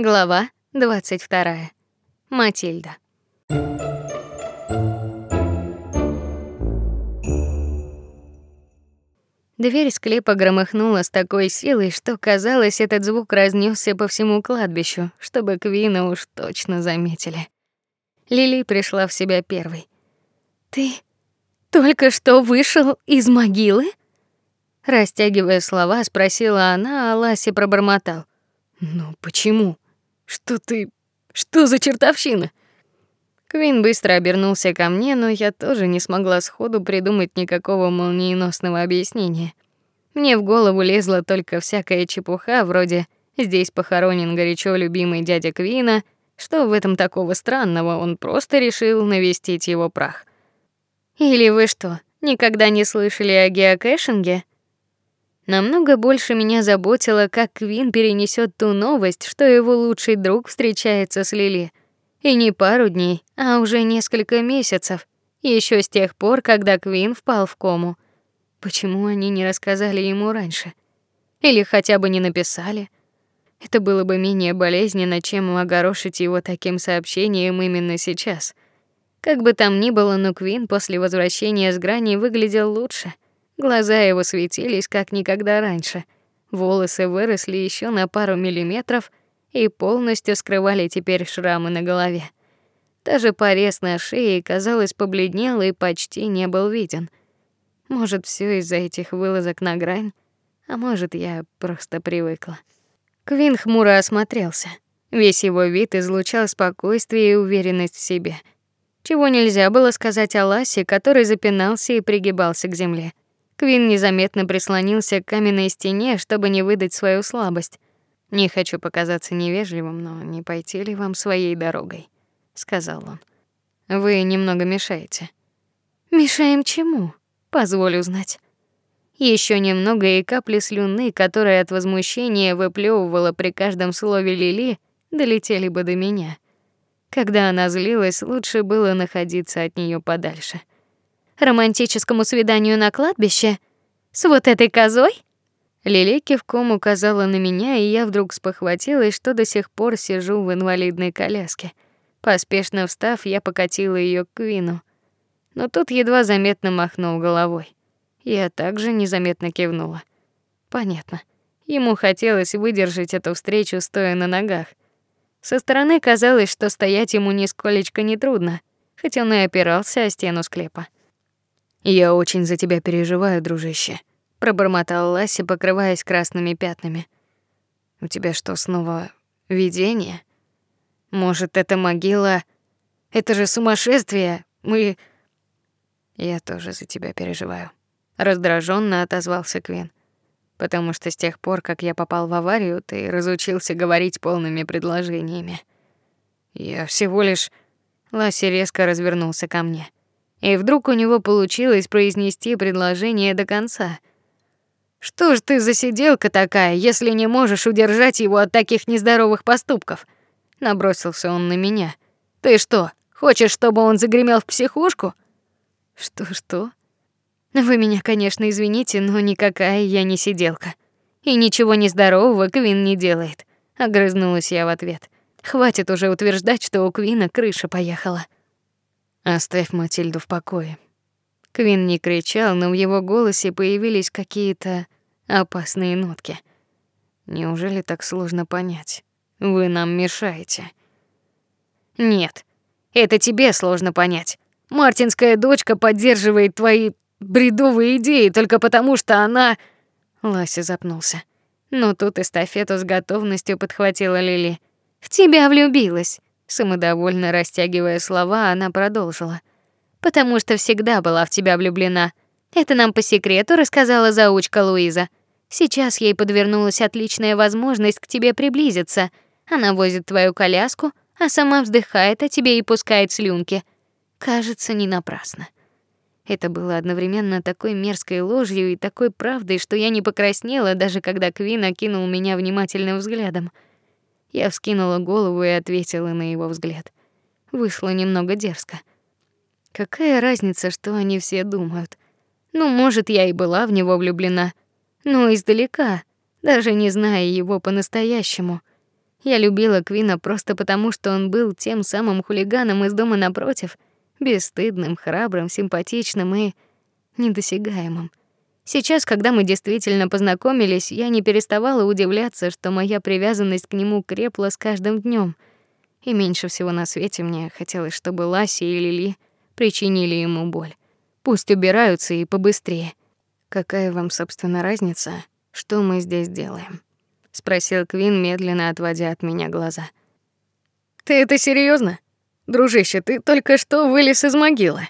Глава 22. Матильда. Дверь склепа громыхнула с такой силой, что казалось, этот звук разнесся по всему кладбищу, чтобы Квина уж точно заметили. Лили пришла в себя первой. Ты только что вышел из могилы? Растягивая слова, спросила она, а Ласи пробормотал: "Ну почему? Что ты? Что за чертовщина?" Квин быстро обернулся ко мне, но я тоже не смогла сходу придумать никакого молниеносного объяснения. Мне в голову лезла только всякая чепуха, вроде здесь похоронен горячо любимый дядя Квина, что в этом такого странного, он просто решил навестить его прах. Или вы что, никогда не слышали о геокэшинге? Намного больше меня заботило, как Квин перенесет ту новость, что его лучший друг встречается с Лили. И не пару дней, а уже несколько месяцев, еще с тех пор, когда Квин впал в кому. Почему они не рассказали ему раньше? Или хотя бы не написали? Это было бы менее болезненно, чем огорошить его таким сообщением именно сейчас. Как бы там ни было, но Квин после возвращения с грани выглядел лучше. Глаза его светились как никогда раньше. Волосы выросли еще на пару миллиметров, и полностью скрывали теперь шрамы на голове. Даже порез на шее, казалось, побледнел и почти не был виден. Может, все из-за этих вылазок на грань, а может, я просто привыкла. Квин хмуро осмотрелся. Весь его вид излучал спокойствие и уверенность в себе. Чего нельзя было сказать о Ласе, который запинался и пригибался к земле. Квин незаметно прислонился к каменной стене, чтобы не выдать свою слабость. Не хочу показаться невежливым, но не пойти ли вам своей дорогой, сказал он. Вы немного мешаете. Мешаем чему? Позволю знать. Еще немного и капли слюны, которые от возмущения выплевывала при каждом слове Лили, долетели бы до меня. Когда она злилась, лучше было находиться от нее подальше. Романтическому свиданию на кладбище с вот этой козой? Лили кивком указала на меня, и я вдруг спохватилась, что до сих пор сижу в инвалидной коляске. Поспешно встав, я покатила ее к Квину. Но тут едва заметно махнул головой. Я также незаметно кивнула. Понятно. Ему хотелось выдержать эту встречу стоя на ногах. Со стороны казалось, что стоять ему нисколечко не трудно, хотя он и опирался о стену склепа. Я очень за тебя переживаю, дружище, пробормотал Ласси, покрываясь красными пятнами. У тебя что, снова видение? Может, это могила? Это же сумасшествие. Мы Я тоже за тебя переживаю, раздраженно отозвался Квин. Потому что с тех пор, как я попал в аварию, ты разучился говорить полными предложениями. Я всего лишь Ласси резко развернулся ко мне. И вдруг у него получилось произнести предложение до конца. Что ж ты за сиделка такая, если не можешь удержать его от таких нездоровых поступков? Набросился он на меня. Ты что, хочешь, чтобы он загремел в психушку? Что что? Вы меня, конечно, извините, но никакая я не сиделка. И ничего нездорового Квин не делает, огрызнулась я в ответ. Хватит уже утверждать, что у Квина крыша поехала. Оставь Матильду в покое, Квин не кричал, но в его голосе появились какие-то опасные нотки. Неужели так сложно понять? Вы нам мешаете. Нет. Это тебе сложно понять. Мартинская дочка поддерживает твои бредовые идеи только потому, что она Лася запнулся. Но тут эстафету с готовностью подхватила Лили. В тебя влюбилась. Самодовольно растягивая слова, она продолжила потому что всегда была в тебя влюблена. Это нам по секрету рассказала заучка Луиза. Сейчас ей подвернулась отличная возможность к тебе приблизиться. Она возит твою коляску, а сама вздыхает о тебе и пускает слюнки. Кажется, не напрасно. Это было одновременно такой мерзкой ложью и такой правдой, что я не покраснела, даже когда Квин окинул меня внимательным взглядом. Я вскинула голову и ответила на его взгляд. Вышло немного дерзко. Какая разница, что они все думают? Ну, может, я и была в него влюблена, но издалека, даже не зная его по-настоящему. Я любила Квина просто потому, что он был тем самым хулиганом из дома напротив, бесстыдным, храбрым, симпатичным и недосягаемым. Сейчас, когда мы действительно познакомились, я не переставала удивляться, что моя привязанность к нему крепла с каждым днем. И меньше всего на свете мне хотелось, чтобы Ласи и Лили причинили ему боль. Пусть убираются и побыстрее. Какая вам, собственно, разница, что мы здесь делаем? спросил Квин, медленно отводя от меня глаза. Ты это серьезно, Дружище, ты только что вылез из могилы.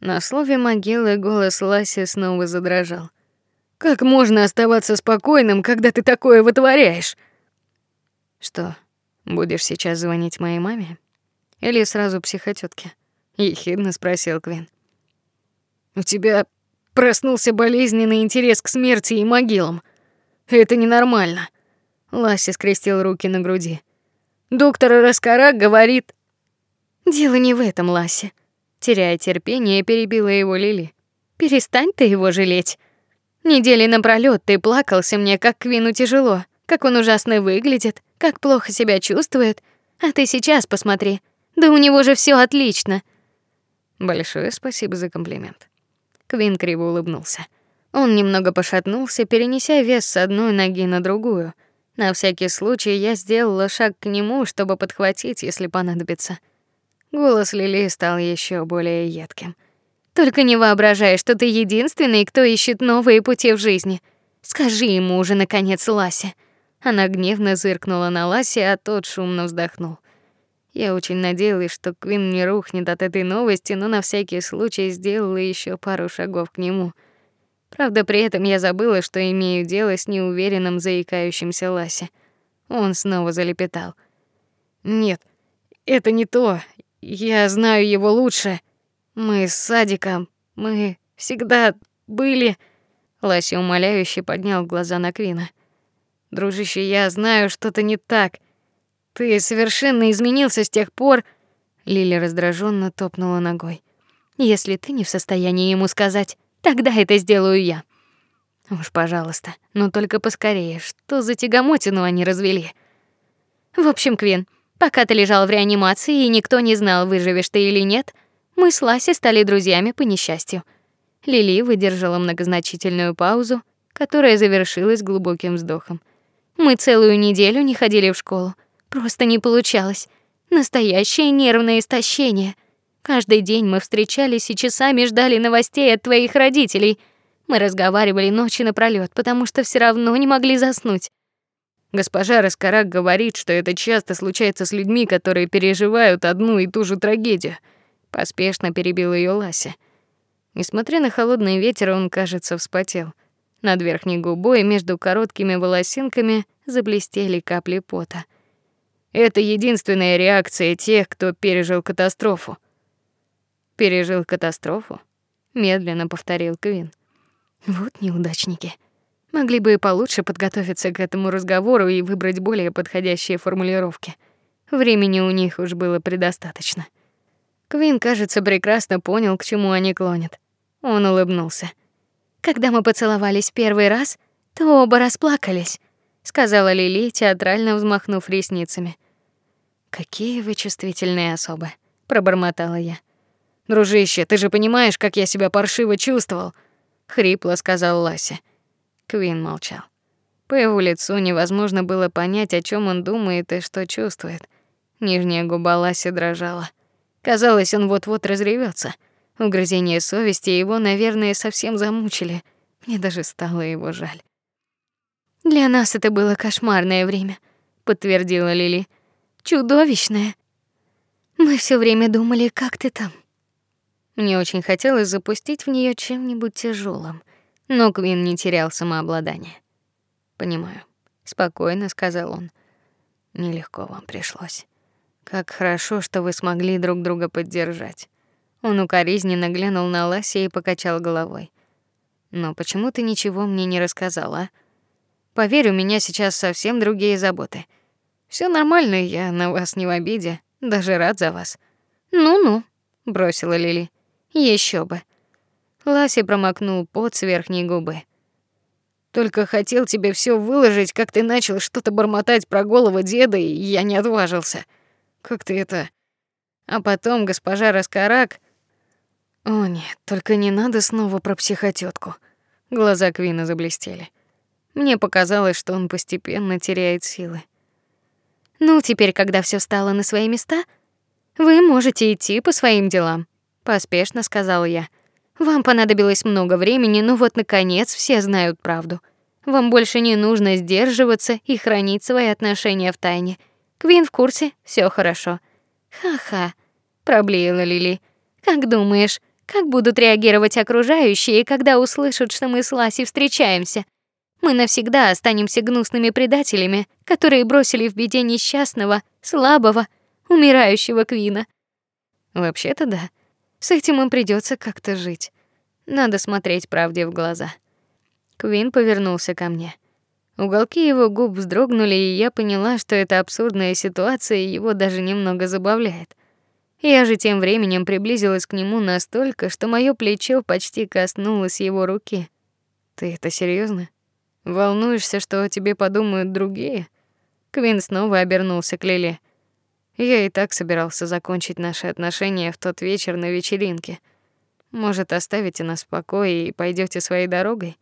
На слове могилы голос Ласи снова задрожал. Как можно оставаться спокойным, когда ты такое вытворяешь? Что, будешь сейчас звонить моей маме или сразу психотётке? ехидно спросил Квин. У тебя проснулся болезненный интерес к смерти и могилам. Это ненормально. Лася скрестил руки на груди. Доктор Раскарак говорит: "Дело не в этом, Лася", теряя терпение, перебила его Лили. "Перестань ты его жалеть. Недели напролёт ты плакался мне, как Квину тяжело, как он ужасно выглядит, как плохо себя чувствует, а ты сейчас посмотри. Да у него же все отлично". Большое спасибо за комплимент. Квин криво улыбнулся. Он немного пошатнулся, перенеся вес с одной ноги на другую. На всякий случай я сделала шаг к нему, чтобы подхватить, если понадобится. Голос Лили стал еще более едким. Только не воображай, что ты единственный, кто ищет новые пути в жизни. Скажи ему уже наконец, Лася. Она гневно зыркнула на Ласе, а тот шумно вздохнул. Я очень надеялась, что Квин не рухнет от этой новости, но на всякий случай сделала еще пару шагов к нему. Правда, при этом я забыла, что имею дело с неуверенным заикающимся Ласе. Он снова залепетал. Нет, это не то. Я знаю его лучше. Мы с Садиком, мы всегда были. Лася умоляюще поднял глаза на Квина. Дружище, я знаю, что-то не так. Ты совершенно изменился с тех пор. Лили раздраженно топнула ногой. Если ты не в состоянии ему сказать, тогда это сделаю я. Уж, пожалуйста, но только поскорее. Что за тягомотину они развели? В общем, Квин, пока ты лежал в реанимации и никто не знал, выживешь ты или нет, мы с Ласи стали друзьями по несчастью. Лили выдержала многозначительную паузу, которая завершилась глубоким вздохом. Мы целую неделю не ходили в школу. Просто не получалось. Настоящее нервное истощение. Каждый день мы встречались и часами ждали новостей от твоих родителей. Мы разговаривали ночи напролёт, потому что все равно не могли заснуть. Госпожа Раскарак говорит, что это часто случается с людьми, которые переживают одну и ту же трагедию. Поспешно перебил ее Лася. Несмотря на холодный ветер, он, кажется, вспотел. Над верхней губой между короткими волосинками заблестели капли пота. Это единственная реакция тех, кто пережил катастрофу. Пережил катастрофу? Медленно повторил Квин. Вот неудачники. Могли бы и получше подготовиться к этому разговору и выбрать более подходящие формулировки. Времени у них уж было предостаточно. Квин, кажется, прекрасно понял, к чему они клонят. Он улыбнулся. Когда мы поцеловались первый раз, то оба расплакались сказала Лили, театрально взмахнув ресницами. Какие вы чувствительные особы, пробормотала я. Дружище, ты же понимаешь, как я себя паршиво чувствовал, хрипло сказал Лася. Квин молчал. По его лицу невозможно было понять, о чем он думает и что чувствует. Нижняя губа Ласи дрожала. Казалось, он вот-вот разревется. Угрызения совести его, наверное, совсем замучили. Мне даже стало его жаль. Для нас это было кошмарное время, подтвердила Лили. Чудовищное. Мы все время думали, как ты там. Мне очень хотелось запустить в нее чем-нибудь тяжелым, но Квин не терял самообладание. Понимаю, спокойно сказал он. Нелегко вам пришлось. Как хорошо, что вы смогли друг друга поддержать. Он укоризненно глянул на Ласи и покачал головой. Но почему ты ничего мне не рассказала? Поверь, у меня сейчас совсем другие заботы. Все нормально, я на вас не в обиде, даже рад за вас. Ну-ну, бросила Лили. Еще бы. Ласи промокнул пот с верхней губы. Только хотел тебе все выложить, как ты начал что-то бормотать про голову деда, и я не отважился. Как ты это? А потом госпожа Раскарак... О нет, только не надо снова про психотётку. Глаза Квина заблестели. Мне показалось, что он постепенно теряет силы. Ну, теперь, когда все стало на свои места, вы можете идти по своим делам, поспешно сказала я. Вам понадобилось много времени, но вот наконец все знают правду. Вам больше не нужно сдерживаться и хранить свои отношения в тайне. Квин в курсе, все хорошо. Ха-ха, проблеяла Лили. Как думаешь, как будут реагировать окружающие, когда услышат, что мы с Ласи встречаемся? Мы навсегда останемся гнусными предателями, которые бросили в беде несчастного, слабого, умирающего Квина. Вообще-то да. С этим им придется как-то жить. Надо смотреть правде в глаза. Квин повернулся ко мне. Уголки его губ вздрогнули, и я поняла, что эта абсурдная ситуация его даже немного забавляет. Я же тем временем приблизилась к нему настолько, что моё плечо почти коснулось его руки. Ты это серьезно? Волнуешься, что о тебе подумают другие? Квин снова обернулся к Лиле. Я и так собирался закончить наши отношения в тот вечер на вечеринке. Может, оставите нас в покое и пойдете своей дорогой?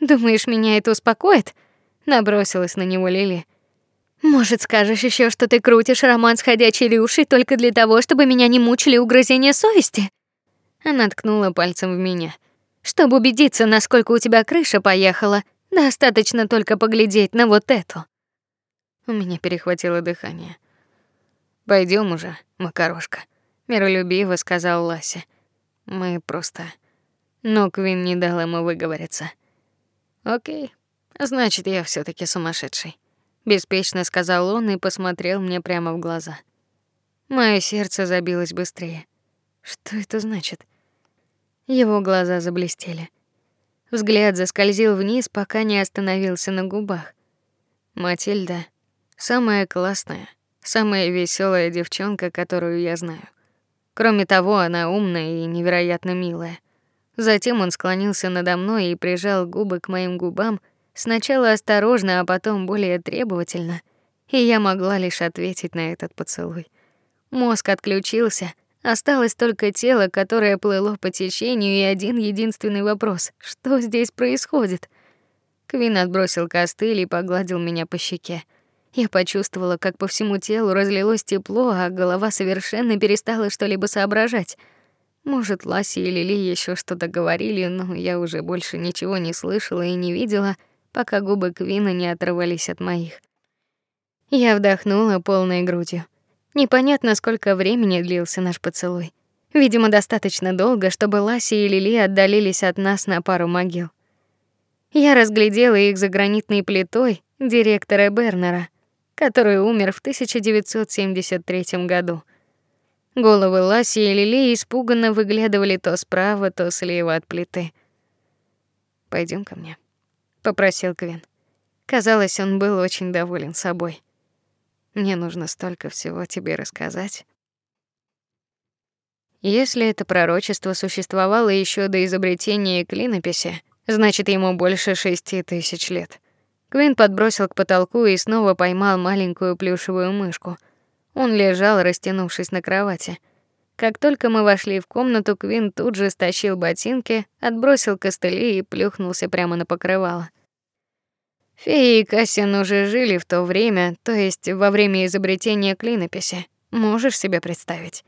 Думаешь, меня это успокоит? Набросилась на него Лили. Может, скажешь еще, что ты крутишь роман с ходячей Рюшей только для того, чтобы меня не мучили угрызения совести? Она ткнула пальцем в меня. Чтобы убедиться, насколько у тебя крыша поехала, достаточно только поглядеть на вот эту. У меня перехватило дыхание. Пойдем уже, макарошка, миролюбиво сказал Лася. Мы просто Но Квин не дал ему выговориться. О'кей. Значит, я все таки сумасшедший, беспечно сказал он и посмотрел мне прямо в глаза. Мое сердце забилось быстрее. Что это значит? Его глаза заблестели. Взгляд заскользил вниз, пока не остановился на губах. Матильда самая классная, самая веселая девчонка, которую я знаю. Кроме того, она умная и невероятно милая. Затем он склонился надо мной и прижал губы к моим губам, сначала осторожно, а потом более требовательно, и я могла лишь ответить на этот поцелуй. Мозг отключился, осталось только тело, которое плыло по течению, и один единственный вопрос: что здесь происходит? Квин отбросил костыль и погладил меня по щеке. Я почувствовала, как по всему телу разлилось тепло, а голова совершенно перестала что-либо соображать. Может, Ласи или Лили еще что-то говорили, но я уже больше ничего не слышала и не видела, пока губы Квина не оторвались от моих. Я вдохнула полной грудью. Непонятно, сколько времени длился наш поцелуй. Видимо, достаточно долго, чтобы Ласи и Лили отдалились от нас на пару могил. Я разглядела их за гранитной плитой директора Бернера который умер в 1973 году. Головы Ласи и Лили испуганно выглядывали то справа, то слева от плиты. Пойдем ко мне, попросил Квин. Казалось, он был очень доволен собой. Мне нужно столько всего тебе рассказать. Если это пророчество существовало еще до изобретения клинописи, значит, ему больше шести тысяч лет. Квин подбросил к потолку и снова поймал маленькую плюшевую мышку. Он лежал, растянувшись на кровати. Как только мы вошли в комнату, Квин тут же стащил ботинки, отбросил костыли и плюхнулся прямо на покрывало. Феи и Кассиан уже жили в то время, то есть во время изобретения клинописи. Можешь себе представить?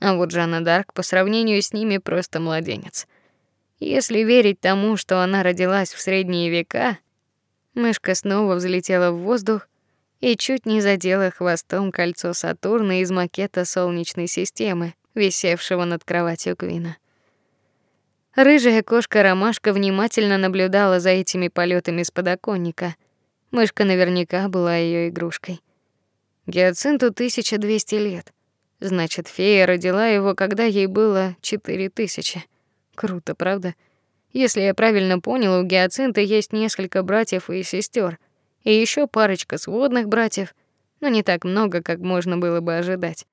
А вот Жанна Дарк по сравнению с ними просто младенец. Если верить тому, что она родилась в средние века, Мышка снова взлетела в воздух и чуть не задела хвостом кольцо Сатурна из макета солнечной системы, висевшего над кроватью Квина. Рыжая кошка-ромашка внимательно наблюдала за этими полетами с подоконника. Мышка наверняка была ее игрушкой. Гиацинту 1200 лет. Значит, фея родила его, когда ей было 4000. Круто, правда? Если я правильно понял, у гиацинта есть несколько братьев и сестер, и еще парочка сводных братьев, но не так много, как можно было бы ожидать.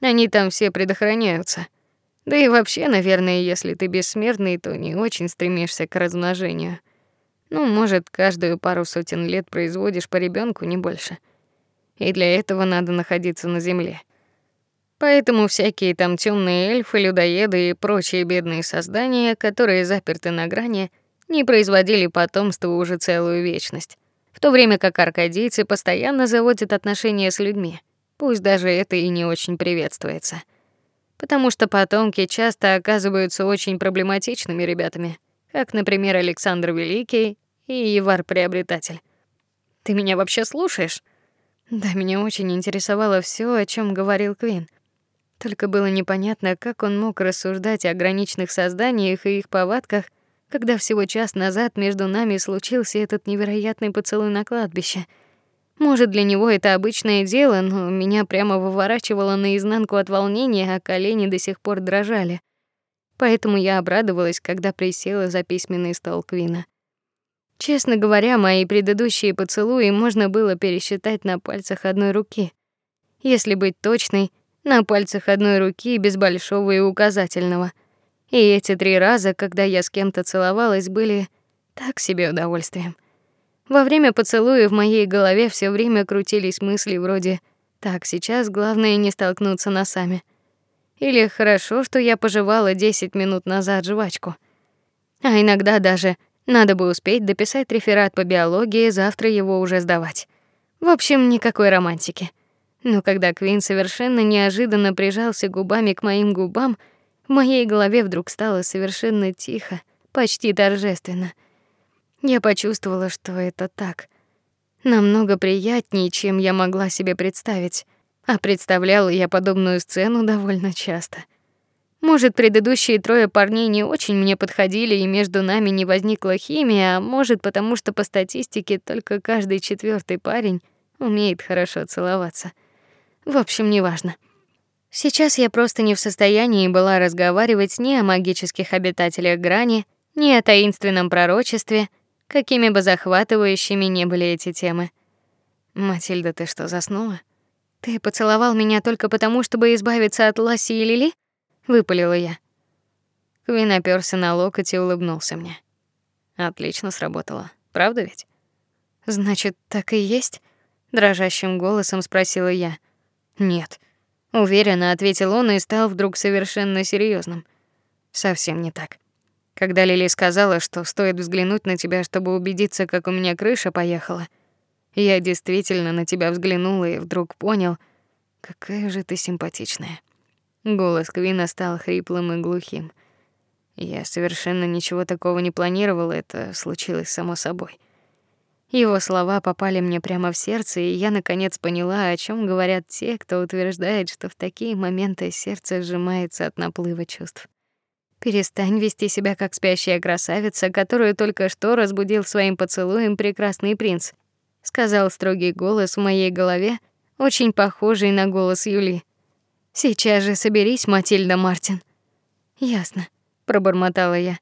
Они там все предохраняются. Да и вообще, наверное, если ты бессмертный, то не очень стремишься к размножению. Ну, может, каждую пару сотен лет производишь по ребенку, не больше. И для этого надо находиться на земле. Поэтому всякие там темные эльфы, людоеды и прочие бедные создания, которые заперты на грани, не производили потомства уже целую вечность. В то время как аркадийцы постоянно заводят отношения с людьми. Пусть даже это и не очень приветствуется. Потому что потомки часто оказываются очень проблематичными ребятами, как, например, Александр Великий и Евар Приобретатель. Ты меня вообще слушаешь? Да, меня очень интересовало все, о чем говорил Квин. Только было непонятно, как он мог рассуждать о граничных созданиях и их повадках, когда всего час назад между нами случился этот невероятный поцелуй на кладбище — может, для него это обычное дело, но меня прямо выворачивало наизнанку от волнения, а колени до сих пор дрожали. Поэтому я обрадовалась, когда присела за письменный стол Квина. Честно говоря, мои предыдущие поцелуи можно было пересчитать на пальцах одной руки. Если быть точной, на пальцах одной руки без большого и указательного. И эти три раза, когда я с кем-то целовалась, были так себе удовольствием. Во время поцелуя в моей голове все время крутились мысли вроде: так, сейчас главное не столкнуться носами. Или хорошо, что я пожевала 10 минут назад жвачку. А иногда даже надо бы успеть дописать реферат по биологии, завтра его уже сдавать. В общем, никакой романтики. Но когда Квин совершенно неожиданно прижался губами к моим губам, в моей голове вдруг стало совершенно тихо, почти торжественно. Я почувствовала, что это так. Намного приятнее, чем я могла себе представить. А представляла я подобную сцену довольно часто. Может, предыдущие трое парней не очень мне подходили, и между нами не возникла химия, а может, потому что по статистике только каждый четвертый парень умеет хорошо целоваться. В общем, неважно. Сейчас я просто не в состоянии была разговаривать ни о магических обитателях грани, ни о таинственном пророчестве, какими бы захватывающими ни были эти темы. Матильда, ты что, заснула? Ты поцеловал меня только потому, чтобы избавиться от Ласи и Лили? выпалила я. Квин оперся на локоть и улыбнулся мне. Отлично сработало. Правда ведь? Значит, так и есть? дрожащим голосом спросила я. Нет, уверенно ответил он и стал вдруг совершенно серьезным. Совсем не так. Когда Лили сказала, что стоит взглянуть на тебя, чтобы убедиться, как у меня крыша поехала, я действительно на тебя взглянула и вдруг понял, какая же ты симпатичная. Голос Квина стал хриплым и глухим. Я совершенно ничего такого не планировала, это случилось само собой. Его слова попали мне прямо в сердце, и я наконец поняла, о чем говорят те, кто утверждает, что в такие моменты сердце сжимается от наплыва чувств. Перестань вести себя как спящая красавица, которую только что разбудил своим поцелуем прекрасный принц, сказал строгий голос в моей голове, очень похожий на голос Юли. Сейчас же соберись, Матильда Мартин. Ясно, пробормотала я.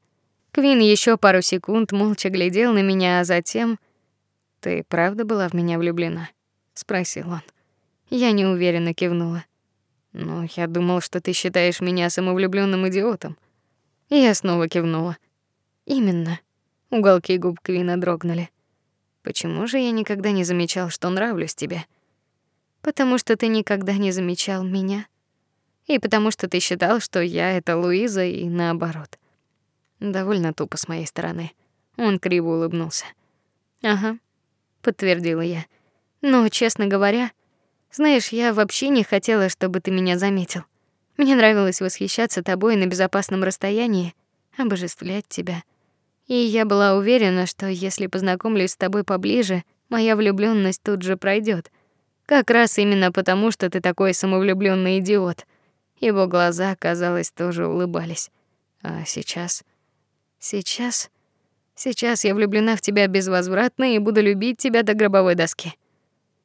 Квин еще пару секунд молча глядел на меня, а затем: "Ты правда была в меня влюблена?" спросил он. Я неуверенно кивнула. "Ну, я думал, что ты считаешь меня самовлюбленным идиотом". Я снова кивнула. Именно. Уголки губ Квина дрогнули. Почему же я никогда не замечал, что нравлюсь тебе? Потому что ты никогда не замечал меня. И потому что ты считал, что я это Луиза и наоборот. Довольно тупо с моей стороны. Он криво улыбнулся. Ага, подтвердила я. Но, честно говоря, знаешь, я вообще не хотела, чтобы ты меня заметил. Мне нравилось восхищаться тобой на безопасном расстоянии, обожествлять тебя. И я была уверена, что если познакомлюсь с тобой поближе, моя влюблённость тут же пройдёт. Как раз именно потому, что ты такой самовлюблённый идиот. Его глаза, казалось, тоже улыбались. А сейчас сейчас сейчас я влюблена в тебя безвозвратно и буду любить тебя до гробовой доски.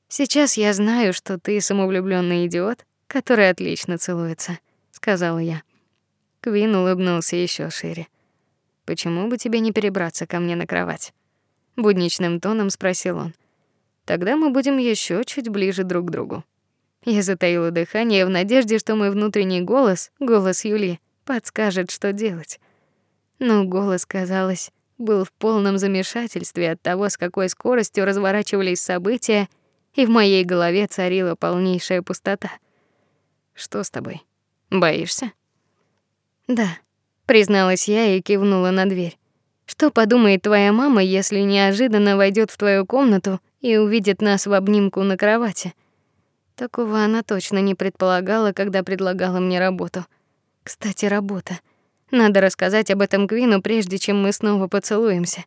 Сейчас я знаю, что ты самовлюблённый идиот, который отлично целуется, сказала я. Квин улыбнулся еще шире. Почему бы тебе не перебраться ко мне на кровать? будничным тоном спросил он. Тогда мы будем еще чуть ближе друг к другу. Я затаила дыхание в надежде, что мой внутренний голос, голос Юли, подскажет, что делать. Но голос, казалось, был в полном замешательстве от того, с какой скоростью разворачивались события, и в моей голове царила полнейшая пустота. Что с тобой? Боишься? Да, призналась я и кивнула на дверь. Что подумает твоя мама, если неожиданно войдет в твою комнату и увидит нас в обнимку на кровати? Такого она точно не предполагала, когда предлагала мне работу. Кстати, работа. Надо рассказать об этом Квину, прежде чем мы снова поцелуемся.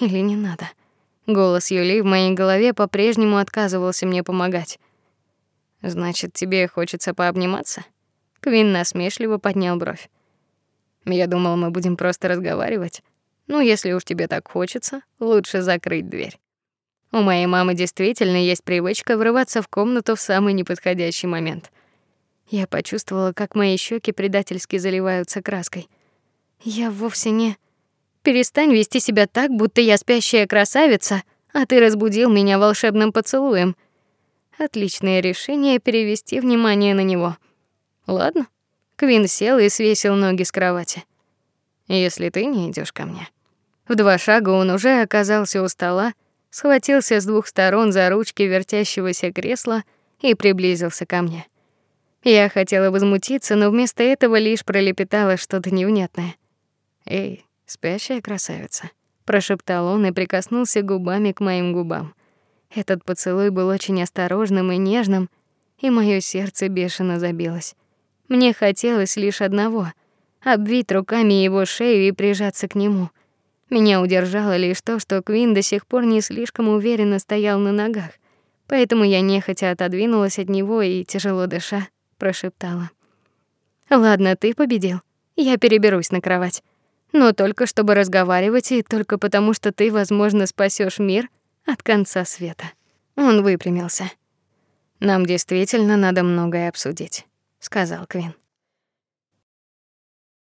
Или не надо? Голос Юли в моей голове по-прежнему отказывался мне помогать. Значит, тебе хочется пообниматься? Квин насмешливо поднял бровь. Я думал, мы будем просто разговаривать. Ну, если уж тебе так хочется, лучше закрыть дверь. У моей мамы действительно есть привычка врываться в комнату в самый неподходящий момент. Я почувствовала, как мои щеки предательски заливаются краской. Я вовсе не Перестань вести себя так, будто я спящая красавица, а ты разбудил меня волшебным поцелуем. Отличное решение перевести внимание на него. Ладно. Квин сел и свесил ноги с кровати. Если ты не идешь ко мне. В два шага он уже оказался у стола, схватился с двух сторон за ручки вертящегося кресла и приблизился ко мне. Я хотела возмутиться, но вместо этого лишь пролепетала что-то невнятное. "Эй, спящая красавица", прошептал он и прикоснулся губами к моим губам. Этот поцелуй был очень осторожным и нежным, и мое сердце бешено забилось. Мне хотелось лишь одного обвить руками его шею и прижаться к нему. Меня удержало лишь то, что Квин до сих пор не слишком уверенно стоял на ногах. Поэтому я нехотя отодвинулась от него и тяжело дыша прошептала. Ладно, ты победил. Я переберусь на кровать. Но только чтобы разговаривать и только потому, что ты, возможно, спасешь мир от конца света. Он выпрямился. Нам действительно надо многое обсудить, сказал Квин.